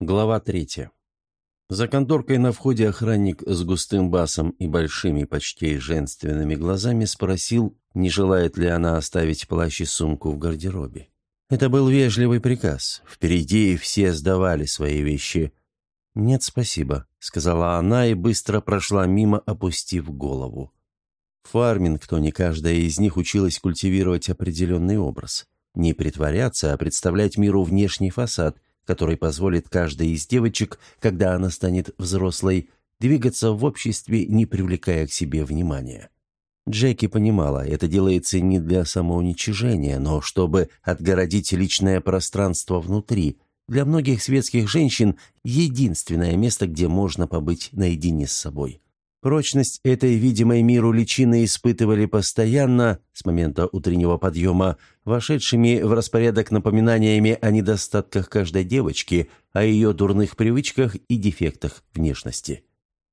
Глава третья. За конторкой на входе охранник с густым басом и большими, почти женственными глазами спросил, не желает ли она оставить плащ и сумку в гардеробе. Это был вежливый приказ. Впереди все сдавали свои вещи. «Нет, спасибо», — сказала она и быстро прошла мимо, опустив голову. В Фармингтоне каждая из них училась культивировать определенный образ. Не притворяться, а представлять миру внешний фасад, который позволит каждой из девочек, когда она станет взрослой, двигаться в обществе, не привлекая к себе внимания. Джеки понимала, это делается не для самоуничижения, но чтобы отгородить личное пространство внутри. Для многих светских женщин единственное место, где можно побыть наедине с собой. Прочность этой видимой миру личины испытывали постоянно, с момента утреннего подъема, вошедшими в распорядок напоминаниями о недостатках каждой девочки, о ее дурных привычках и дефектах внешности.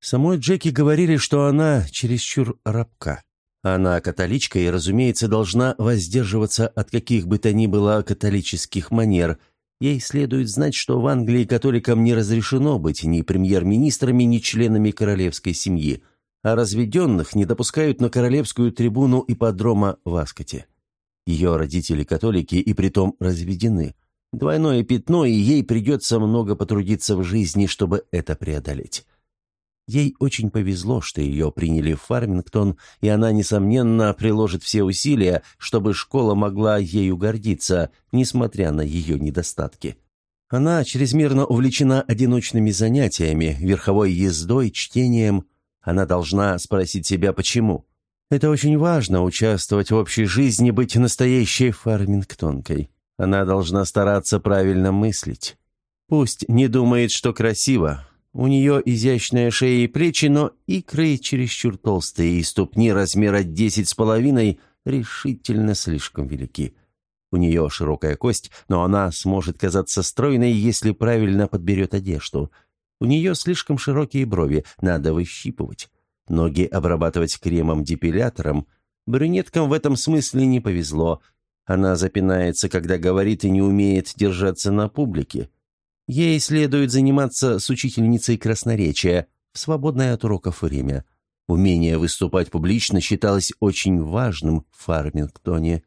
Самой Джеки говорили, что она чересчур рабка. Она католичка и, разумеется, должна воздерживаться от каких бы то ни было католических манер – Ей следует знать, что в Англии католикам не разрешено быть ни премьер-министрами, ни членами королевской семьи, а разведенных не допускают на королевскую трибуну ипподрома в Аскоте. Ее родители католики и притом разведены. Двойное пятно, и ей придется много потрудиться в жизни, чтобы это преодолеть. Ей очень повезло, что ее приняли в Фармингтон, и она, несомненно, приложит все усилия, чтобы школа могла ею гордиться, несмотря на ее недостатки. Она чрезмерно увлечена одиночными занятиями, верховой ездой, чтением. Она должна спросить себя, почему. Это очень важно – участвовать в общей жизни, быть настоящей фармингтонкой. Она должна стараться правильно мыслить. Пусть не думает, что красиво, у нее изящная шея и плечи, но икры чересчур толстые, и ступни размера десять с половиной решительно слишком велики. У нее широкая кость, но она сможет казаться стройной, если правильно подберет одежду. У нее слишком широкие брови, надо выщипывать. Ноги обрабатывать кремом-депилятором. Брюнеткам в этом смысле не повезло. Она запинается, когда говорит и не умеет держаться на публике. Ей следует заниматься с учительницей красноречия в свободное от уроков время. Умение выступать публично считалось очень важным в Фармингтоне.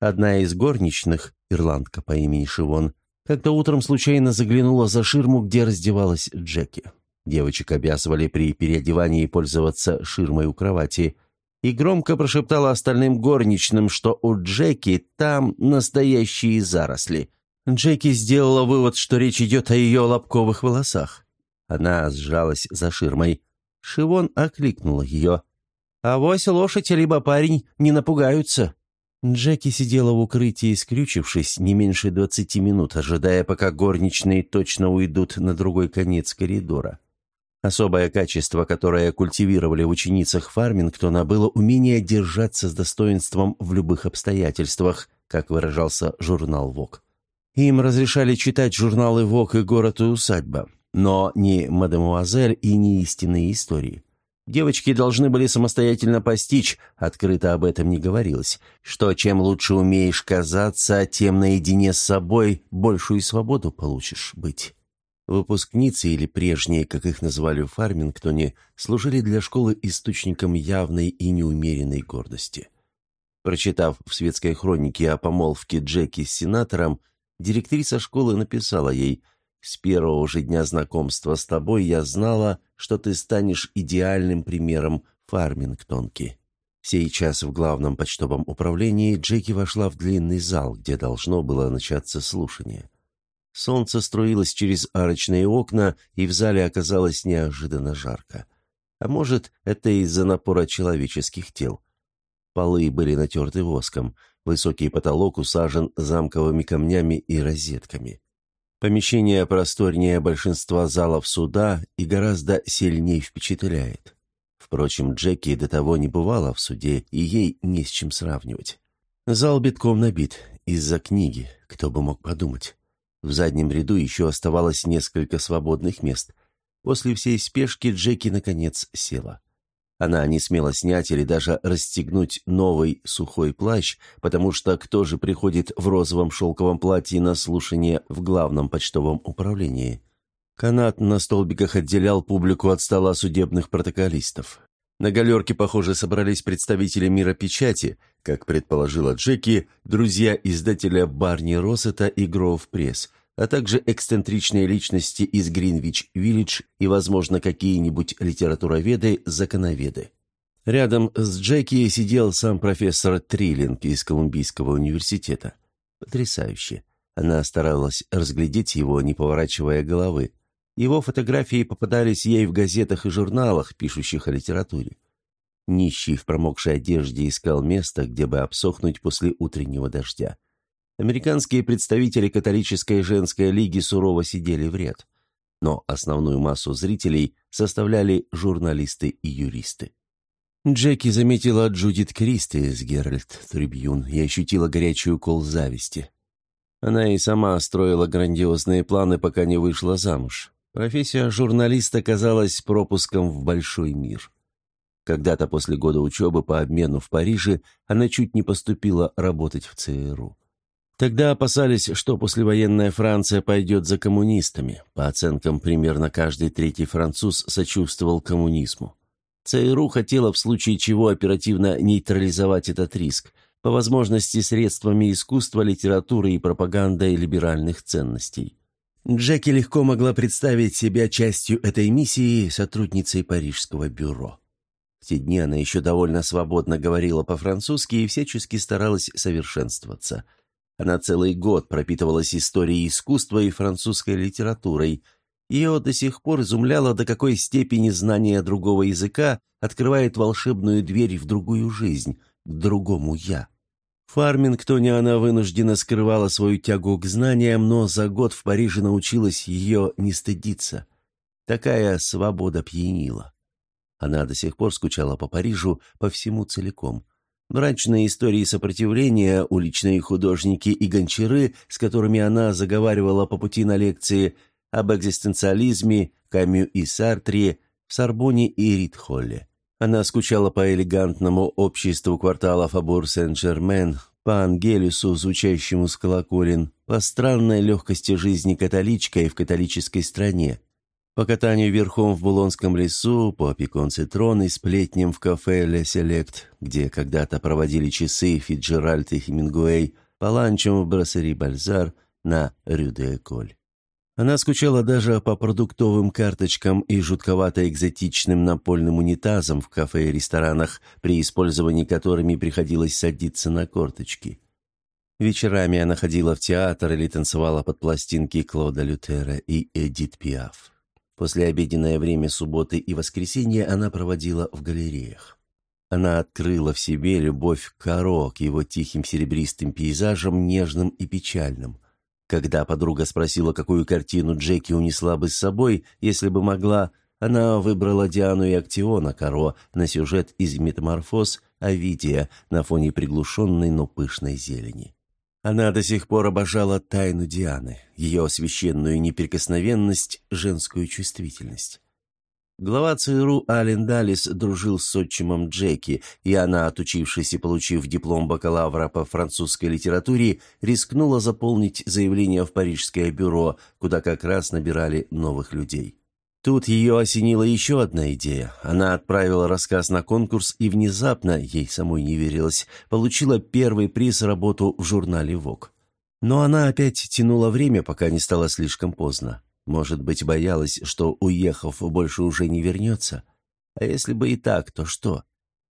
Одна из горничных, ирландка по имени Шивон, как-то утром случайно заглянула за ширму, где раздевалась Джеки. Девочек обязывали при переодевании пользоваться ширмой у кровати, и громко прошептала остальным горничным, что у Джеки там настоящие заросли – Джеки сделала вывод, что речь идет о ее лобковых волосах. Она сжалась за ширмой. Шивон окликнула ее. «Авось лошадь либо парень не напугаются». Джеки сидела в укрытии, скрючившись не меньше двадцати минут, ожидая, пока горничные точно уйдут на другой конец коридора. Особое качество, которое культивировали в ученицах Фармингтона, было умение держаться с достоинством в любых обстоятельствах, как выражался журнал «Вок». Им разрешали читать журналы «Вок» и «Город и усадьба», но не «Мадемуазель» и не «Истинные истории». Девочки должны были самостоятельно постичь, открыто об этом не говорилось, что чем лучше умеешь казаться, тем наедине с собой большую свободу получишь быть. Выпускницы, или прежние, как их называли в Фармингтоне, служили для школы источником явной и неумеренной гордости. Прочитав в светской хронике о помолвке Джеки с сенатором, Директриса школы написала ей «С первого же дня знакомства с тобой я знала, что ты станешь идеальным примером фармингтонки». Сейчас в главном почтовом управлении Джеки вошла в длинный зал, где должно было начаться слушание. Солнце струилось через арочные окна, и в зале оказалось неожиданно жарко. А может, это из-за напора человеческих тел. Полы были натерты воском, Высокий потолок усажен замковыми камнями и розетками. Помещение просторнее большинства залов суда и гораздо сильнее впечатляет. Впрочем, Джеки до того не бывала в суде, и ей не с чем сравнивать. Зал битком набит, из-за книги, кто бы мог подумать. В заднем ряду еще оставалось несколько свободных мест. После всей спешки Джеки, наконец, села. Она не смела снять или даже расстегнуть новый сухой плащ, потому что кто же приходит в розовом шелковом платье на слушание в главном почтовом управлении? Канат на столбиках отделял публику от стола судебных протоколистов. На галерке, похоже, собрались представители мира печати, как предположила Джеки, друзья издателя Барни Россета и Гроув Пресс, а также эксцентричные личности из Гринвич-Виллидж и, возможно, какие-нибудь литературоведы-законоведы. Рядом с Джеки сидел сам профессор Триллинг из Колумбийского университета. Потрясающе. Она старалась разглядеть его, не поворачивая головы. Его фотографии попадались ей в газетах и журналах, пишущих о литературе. Нищий в промокшей одежде искал место, где бы обсохнуть после утреннего дождя. Американские представители католической женской лиги сурово сидели в ряд. Но основную массу зрителей составляли журналисты и юристы. Джеки заметила Джудит Кристи из Геральт Трибьюн и ощутила горячую кол зависти. Она и сама строила грандиозные планы, пока не вышла замуж. Профессия журналиста казалась пропуском в большой мир. Когда-то после года учебы по обмену в Париже она чуть не поступила работать в ЦРУ. Тогда опасались, что послевоенная Франция пойдет за коммунистами. По оценкам, примерно каждый третий француз сочувствовал коммунизму. ЦРУ хотела в случае чего оперативно нейтрализовать этот риск, по возможности средствами искусства, литературы и пропагандой либеральных ценностей. Джеки легко могла представить себя частью этой миссии, сотрудницей Парижского бюро. В те дни она еще довольно свободно говорила по-французски и всячески старалась совершенствоваться. Она целый год пропитывалась историей искусства и французской литературой. Ее до сих пор изумляло, до какой степени знание другого языка открывает волшебную дверь в другую жизнь, к другому «я». В Фармингтоне она вынуждена скрывала свою тягу к знаниям, но за год в Париже научилась ее не стыдиться. Такая свобода пьянила. Она до сих пор скучала по Парижу, по всему целиком. Мрачные истории сопротивления, уличные художники и гончары, с которыми она заговаривала по пути на лекции об экзистенциализме, Камю и Сартре, в Сорбоне и Ритхолле. Она скучала по элегантному обществу квартала Фабур-Сен-Жермен, по Ангелюсу, звучащему с колоколен, по странной легкости жизни католичкой в католической стране, по катанию верхом в Булонском лесу, по пикон цитрон и сплетням в кафе «Ле Селект», где когда-то проводили часы Фиджеральд и Хемингуэй, по ланчам в Брассери Бальзар на Рю-де-Эколь. Она скучала даже по продуктовым карточкам и жутковато-экзотичным напольным унитазам в кафе и ресторанах, при использовании которыми приходилось садиться на корточки. Вечерами она ходила в театр или танцевала под пластинки Клода Лютера и Эдит Пиаф. После обеденное время субботы и воскресенья она проводила в галереях. Она открыла в себе любовь к Каро, к его тихим серебристым пейзажам, нежным и печальным. Когда подруга спросила, какую картину Джеки унесла бы с собой, если бы могла, она выбрала Диану и Актиона Каро на сюжет из «Метаморфоз» Овидия на фоне приглушенной, но пышной зелени. Она до сих пор обожала тайну Дианы, ее священную неприкосновенность, женскую чувствительность. Глава ЦРУ Ален Даллис дружил с отчимом Джеки, и она, отучившись и получив диплом бакалавра по французской литературе, рискнула заполнить заявление в Парижское бюро, куда как раз набирали новых людей. Тут ее осенила еще одна идея. Она отправила рассказ на конкурс и внезапно, ей самой не верилось, получила первый приз работу в журнале «Вог». Но она опять тянула время, пока не стало слишком поздно. Может быть, боялась, что, уехав, больше уже не вернется? А если бы и так, то что?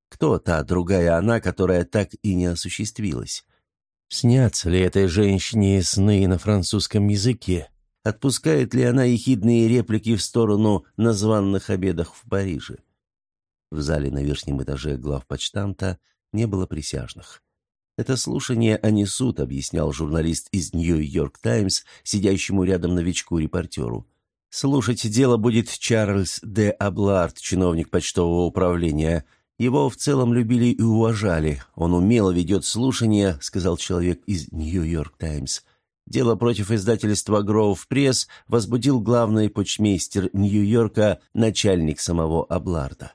Кто та другая она, которая так и не осуществилась? Снятся ли этой женщине сны на французском языке? Отпускает ли она ехидные реплики в сторону названных обедах в Париже? В зале на верхнем этаже главпочтамта не было присяжных. «Это слушание, а не суд», — объяснял журналист из «Нью-Йорк Таймс», сидящему рядом новичку-репортеру. «Слушать дело будет Чарльз Д. Аблард, чиновник почтового управления. Его в целом любили и уважали. Он умело ведет слушание», — сказал человек из «Нью-Йорк Таймс». Дело против издательства «Гроув Пресс» возбудил главный почмейстер Нью-Йорка, начальник самого Абларда.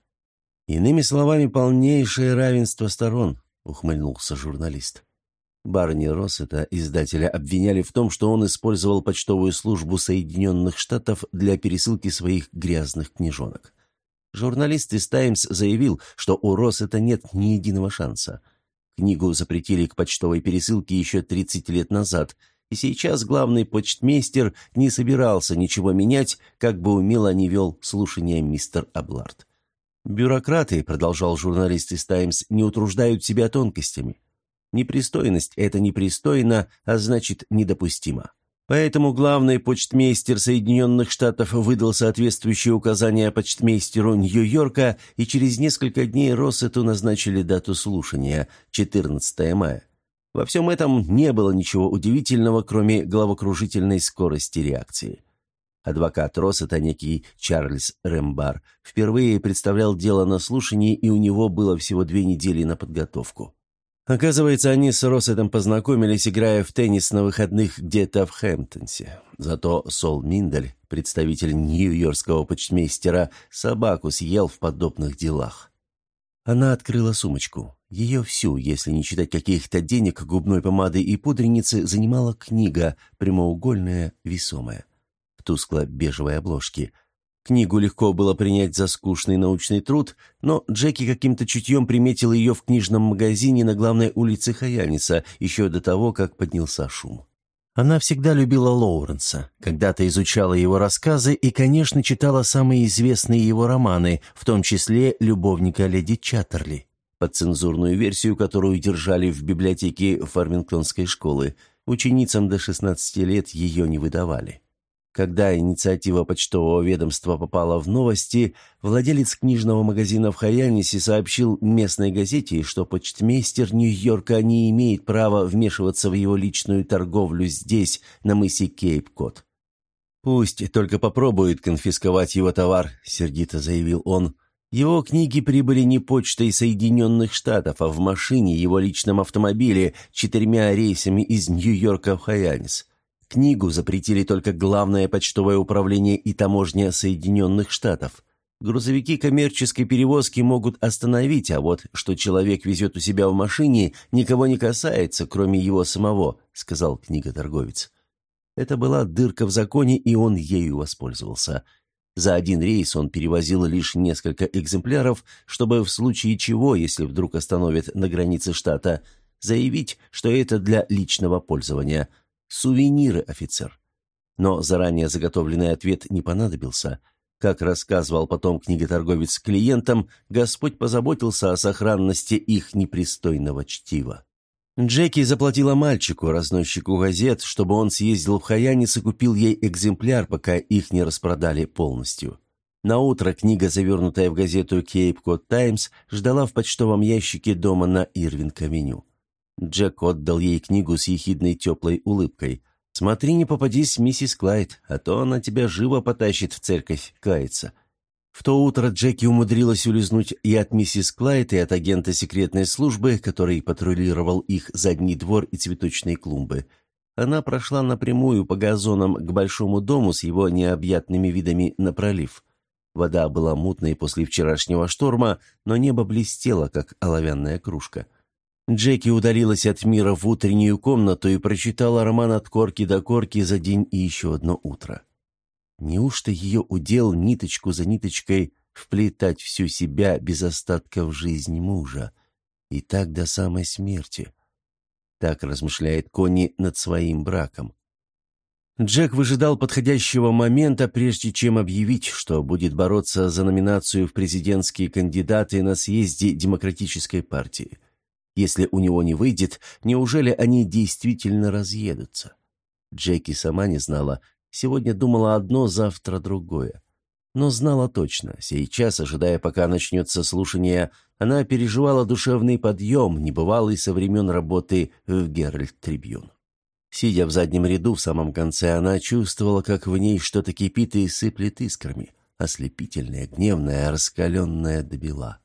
Иными словами, полнейшее равенство сторон, ухмыльнулся журналист. Барни Россета, издателя, обвиняли в том, что он использовал почтовую службу Соединенных Штатов для пересылки своих грязных книжонок. Журналист из «Таймс» заявил, что у Россета нет ни единого шанса. Книгу запретили к почтовой пересылке еще 30 лет назад, и сейчас главный почтмейстер не собирался ничего менять, как бы умело не вел слушание мистер Аблард. «Бюрократы», — продолжал журналист из «Таймс», — не утруждают себя тонкостями. Непристойность – это непристойно, а значит недопустимо. Поэтому главный почтмейстер Соединенных Штатов выдал соответствующие указания почтмейстеру Нью-Йорка, и через несколько дней Россету назначили дату слушания – 14 мая. Во всем этом не было ничего удивительного, кроме головокружительной скорости реакции. Адвокат Россета, некий Чарльз Рэмбар, впервые представлял дело на слушании, и у него было всего две недели на подготовку. Оказывается, они с Россетом познакомились, играя в теннис на выходных где-то в Хэмптонсе. Зато Сол Миндель, представитель нью-йоркского почтмейстера, собаку съел в подобных делах. Она открыла сумочку. Ее всю, если не считать каких-то денег, губной помады и пудреницы, занимала книга, прямоугольная, весомая, в тускло-бежевой обложке – Книгу легко было принять за скучный научный труд, но Джеки каким-то чутьем приметил ее в книжном магазине на главной улице Хаяниса еще до того, как поднялся шум. Она всегда любила Лоуренса, когда-то изучала его рассказы и, конечно, читала самые известные его романы, в том числе «Любовника леди Чаттерли», под цензурную версию, которую держали в библиотеке Фармингтонской школы. Ученицам до 16 лет ее не выдавали. Когда инициатива почтового ведомства попала в новости, владелец книжного магазина в Хайянисе сообщил местной газете, что почтмейстер Нью-Йорка не имеет права вмешиваться в его личную торговлю здесь, на мысе Кейп-Кот. «Пусть только попробует конфисковать его товар», — сердито заявил он. «Его книги прибыли не почтой Соединенных Штатов, а в машине, его личном автомобиле, четырьмя рейсами из Нью-Йорка в Хайянис. Книгу запретили только Главное почтовое управление и таможня Соединенных Штатов. Грузовики коммерческой перевозки могут остановить, а вот что человек везет у себя в машине, никого не касается, кроме его самого», — сказал книготорговец. Это была дырка в законе, и он ею воспользовался. За один рейс он перевозил лишь несколько экземпляров, чтобы в случае чего, если вдруг остановят на границе штата, заявить, что это для личного пользования – Сувениры, офицер. Но заранее заготовленный ответ не понадобился. Как рассказывал потом книготорговец клиентам, Господь позаботился о сохранности их непристойного чтива. Джеки заплатила мальчику, разносчику газет, чтобы он съездил в Хаянис и купил ей экземпляр, пока их не распродали полностью. На утро книга, завернутая в газету Cod Times, ждала в почтовом ящике дома на Ирвинг-авеню. Джек отдал ей книгу с ехидной теплой улыбкой. «Смотри, не попадись, миссис Клайд, а то она тебя живо потащит в церковь каяться». В то утро Джеки умудрилась улизнуть и от миссис Клайд, и от агента секретной службы, который патрулировал их задний двор и цветочные клумбы. Она прошла напрямую по газонам к большому дому с его необъятными видами на пролив. Вода была мутной после вчерашнего шторма, но небо блестело, как оловянная кружка. Джеки удалилась от мира в утреннюю комнату и прочитала роман от корки до корки за день и еще одно утро. Неужто ее удел ниточку за ниточкой вплетать всю себя без остатка в жизнь мужа? И так до самой смерти. Так размышляет Конни над своим браком. Джек выжидал подходящего момента, прежде чем объявить, что будет бороться за номинацию в президентские кандидаты на съезде Демократической партии. Если у него не выйдет, неужели они действительно разъедутся? Джеки сама не знала. Сегодня думала одно, завтра другое. Но знала точно. Сейчас, ожидая, пока начнется слушание, она переживала душевный подъем, небывалый со времен работы в Геральт Трибьюн. Сидя в заднем ряду в самом конце, она чувствовала, как в ней что-то кипит и сыплет искрами. Ослепительная, гневная, раскаленная до бела.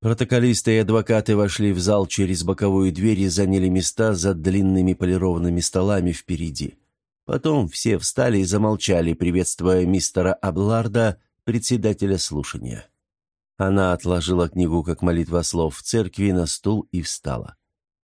Протоколисты и адвокаты вошли в зал через боковую дверь и заняли места за длинными полированными столами впереди. Потом все встали и замолчали, приветствуя мистера Абларда, председателя слушания. Она отложила книгу как молитва слов в церкви на стул и встала.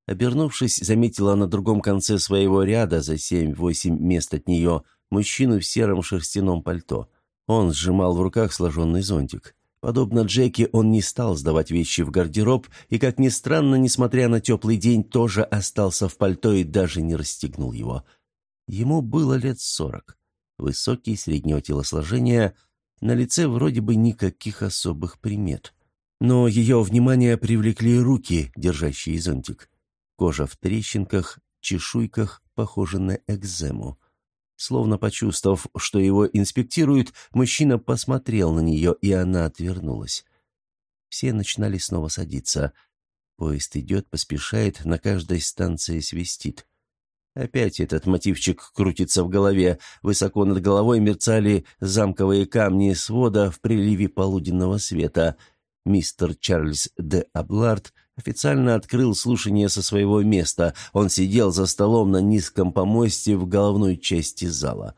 Обернувшись, заметила на другом конце своего ряда, за семь-восемь мест от нее, мужчину в сером шерстяном пальто. Он сжимал в руках сложенный зонтик. Подобно Джеки, он не стал сдавать вещи в гардероб и, как ни странно, несмотря на теплый день, тоже остался в пальто и даже не расстегнул его. Ему было лет сорок. Высокий, среднего телосложения, на лице вроде бы никаких особых примет. Но ее внимание привлекли руки, держащие зонтик. Кожа в трещинках, чешуйках, похожа на экзему. Словно почувствовав, что его инспектируют, мужчина посмотрел на нее, и она отвернулась. Все начинали снова садиться. Поезд идет, поспешает, на каждой станции свистит. Опять этот мотивчик крутится в голове. Высоко над головой мерцали замковые камни свода в приливе полуденного света. Мистер Чарльз де Аблард официально открыл слушание со своего места. Он сидел за столом на низком помосте в головной части зала.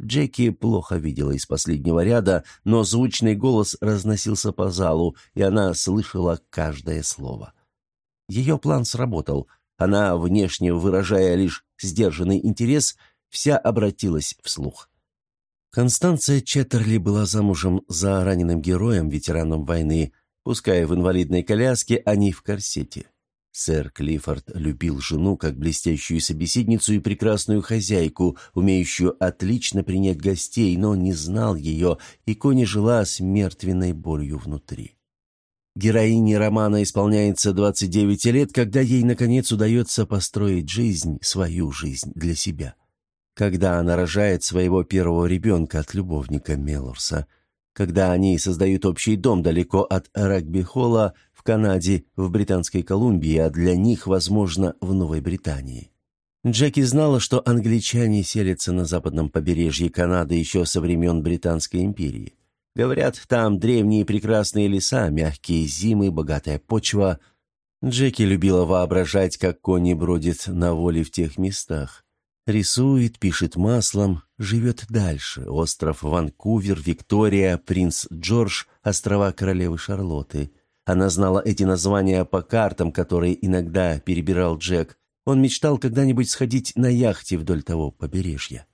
Джеки плохо видела из последнего ряда, но звучный голос разносился по залу, и она слышала каждое слово. Ее план сработал. Она, внешне выражая лишь сдержанный интерес, вся обратилась вслух. Констанция Четтерли была замужем за раненым героем, ветераном войны, Пускай в инвалидной коляске, а не в корсете. Сэр Клиффорд любил жену как блестящую собеседницу и прекрасную хозяйку, умеющую отлично принять гостей, но не знал ее, и Кони жила с мертвенной болью внутри. Героине романа исполняется 29 лет, когда ей, наконец, удается построить жизнь, свою жизнь для себя. Когда она рожает своего первого ребенка от любовника Мелорса – когда они создают общий дом далеко от регби-холла в Канаде, в Британской Колумбии, а для них, возможно, в Новой Британии. Джеки знала, что англичане селятся на западном побережье Канады еще со времен Британской империи. Говорят, там древние прекрасные леса, мягкие зимы, богатая почва. Джеки любила воображать, как кони бродят на воле в тех местах. Рисует, пишет маслом, живет дальше. Остров Ванкувер, Виктория, Принц Джордж, острова королевы Шарлотты. Она знала эти названия по картам, которые иногда перебирал Джек. Он мечтал когда-нибудь сходить на яхте вдоль того побережья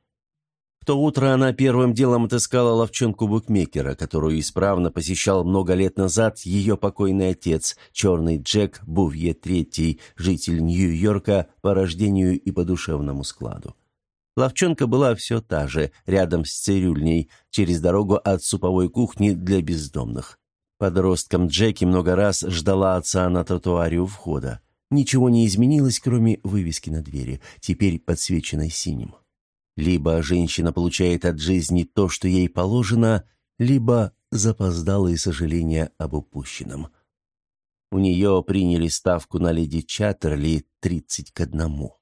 то утро она первым делом отыскала ловчонку букмекера, которую исправно посещал много лет назад ее покойный отец, черный Джек Бувье III, житель Нью-Йорка по рождению и по душевному складу. Ловчонка была все та же, рядом с цирюльней, через дорогу от суповой кухни для бездомных. Подростком Джеки много раз ждала отца на тротуаре у входа. Ничего не изменилось, кроме вывески на двери, теперь подсвеченной синим. Либо женщина получает от жизни то, что ей положено, либо запоздалые сожаления об упущенном. У нее приняли ставку на леди Чаттерли тридцать к одному.